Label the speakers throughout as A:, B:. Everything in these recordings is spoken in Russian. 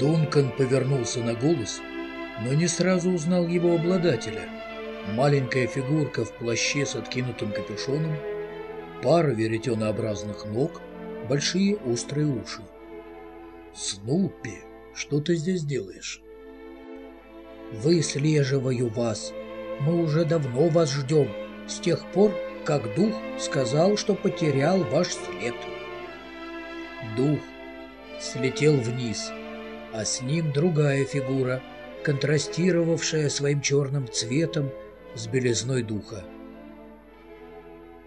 A: Дункан повернулся на голос, но не сразу узнал его обладателя. Маленькая фигурка в плаще с откинутым капюшоном, пара веретенообразных ног, большие острые уши. «Снупи, что ты здесь делаешь?»
B: «Выслеживаю вас. Мы уже давно вас ждем, с тех пор, как дух сказал, что потерял ваш след».
A: Дух слетел вниз, а с ним другая фигура, контрастировавшая своим черным цветом с белизной духа.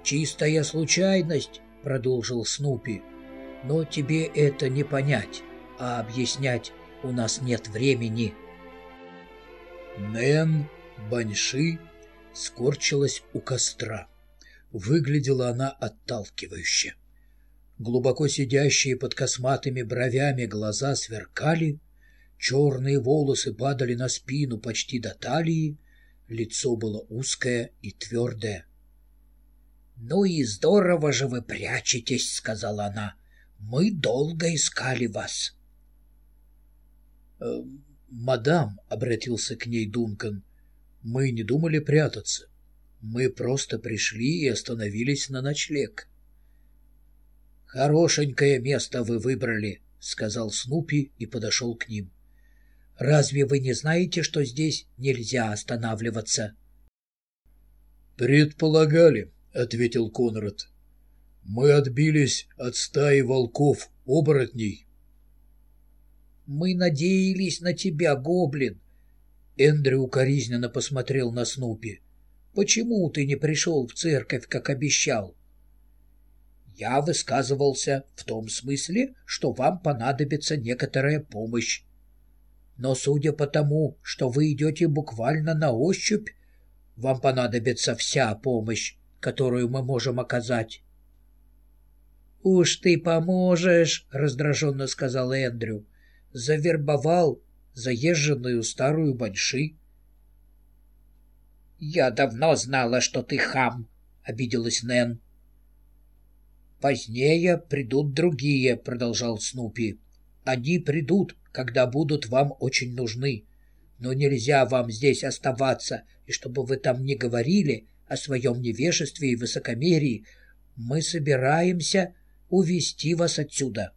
B: «Чистая случайность», — продолжил Снупи, — «но тебе это не понять, а объяснять у нас нет времени».
A: Нэн Баньши скорчилась у костра. Выглядела она отталкивающе. Глубоко сидящие под косматыми бровями глаза сверкали, черные волосы падали на спину почти до талии, лицо было узкое и твердое.
B: «Ну и здорово же вы прячетесь», — сказала она. «Мы долго искали вас».
A: «Э, «Мадам», — обратился к ней Дункан, — «мы не думали прятаться. Мы просто пришли и остановились на ночлег».
B: «Хорошенькое место вы выбрали», — сказал Снупи и подошел к ним. «Разве вы не знаете, что здесь нельзя останавливаться?»
A: «Предполагали», — ответил Конрад. «Мы отбились от стаи волков-оборотней».
B: «Мы надеялись на тебя, гоблин!» Эндрю укоризненно посмотрел на Снупи. «Почему ты не пришел в церковь, как обещал?» Я высказывался в том смысле, что вам понадобится некоторая помощь. Но судя по тому, что вы идете буквально на ощупь, вам понадобится вся помощь, которую мы можем оказать. — Уж ты поможешь, — раздраженно сказал Эндрю. Завербовал заезженную старую баньши. — Я давно знала, что ты хам, — обиделась Нэн. «Позднее придут другие», — продолжал Снупи. «Они придут, когда будут вам очень нужны. Но нельзя вам здесь оставаться, и чтобы вы там не говорили о своем невежестве и высокомерии, мы собираемся увести вас отсюда».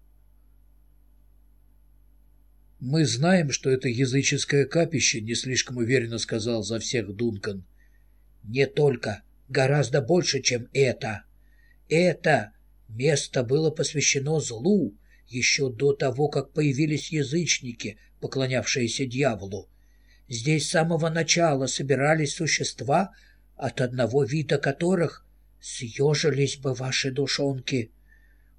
A: «Мы знаем, что это языческое капище», — не слишком уверенно сказал за всех Дункан.
B: «Не только. Гораздо больше, чем это. Это Место было посвящено злу еще до того, как появились язычники, поклонявшиеся дьяволу. Здесь с самого начала собирались существа, от одного вида которых съежились бы ваши душонки.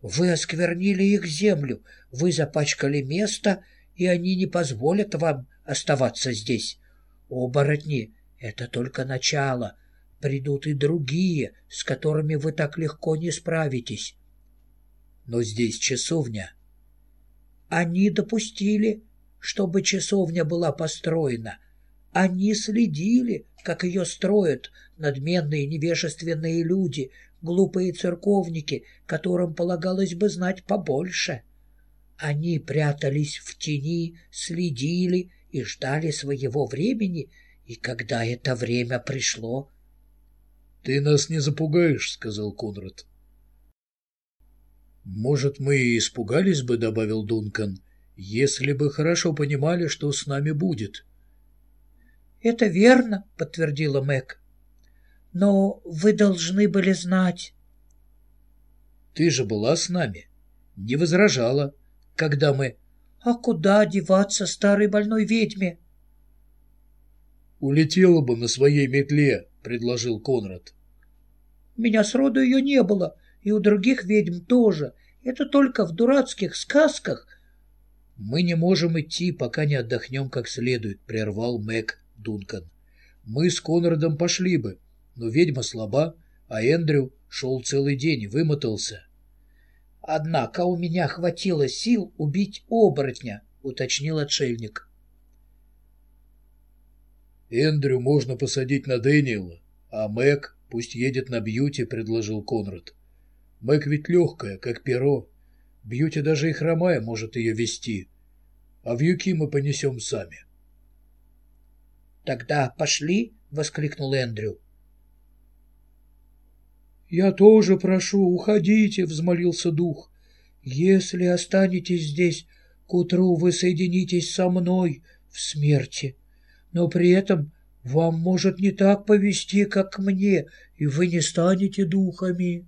B: Вы осквернили их землю, вы запачкали место, и они не позволят вам оставаться здесь. Оборотни — это только начало — Придут и другие, с которыми вы так легко не справитесь.
A: Но здесь часовня.
B: Они допустили, чтобы часовня была построена. Они следили, как ее строят надменные невежественные люди, глупые церковники, которым полагалось бы знать побольше. Они прятались в тени, следили и ждали своего времени, и когда это время пришло,
A: «Ты нас не запугаешь», — сказал Конрад. «Может, мы и испугались бы», — добавил Дункан, «если бы хорошо понимали, что с нами будет».
B: «Это верно», — подтвердила Мэг. «Но вы должны были знать».
A: «Ты же была с нами, не возражала, когда мы...»
B: «А куда деваться старой больной ведьме?»
A: «Улетела бы на своей метле», — предложил Конрад.
B: У меня сроду ее не было, и у других ведьм тоже. Это только в дурацких сказках.
A: — Мы не можем идти, пока не отдохнем как следует, — прервал Мэг Дункан. — Мы с Конрадом пошли бы, но ведьма слаба, а Эндрю шел целый день вымотался.
B: — Однако у меня хватило сил убить оборотня, — уточнил отшельник.
A: — Эндрю можно посадить на Дэниела, а Мэг «Пусть едет на Бьюти», — предложил Конрад. «Мэг ведь легкая, как перо. Бьюти даже и хромая может ее вести. а вьюки мы понесем сами.
B: «Тогда пошли!» — воскликнул Эндрю.
A: «Я тоже прошу, уходите!» — взмолился дух.
B: «Если останетесь здесь, к утру вы соединитесь со мной в смерти, но при этом вам может не так повести, как мне, и вы не станете духами».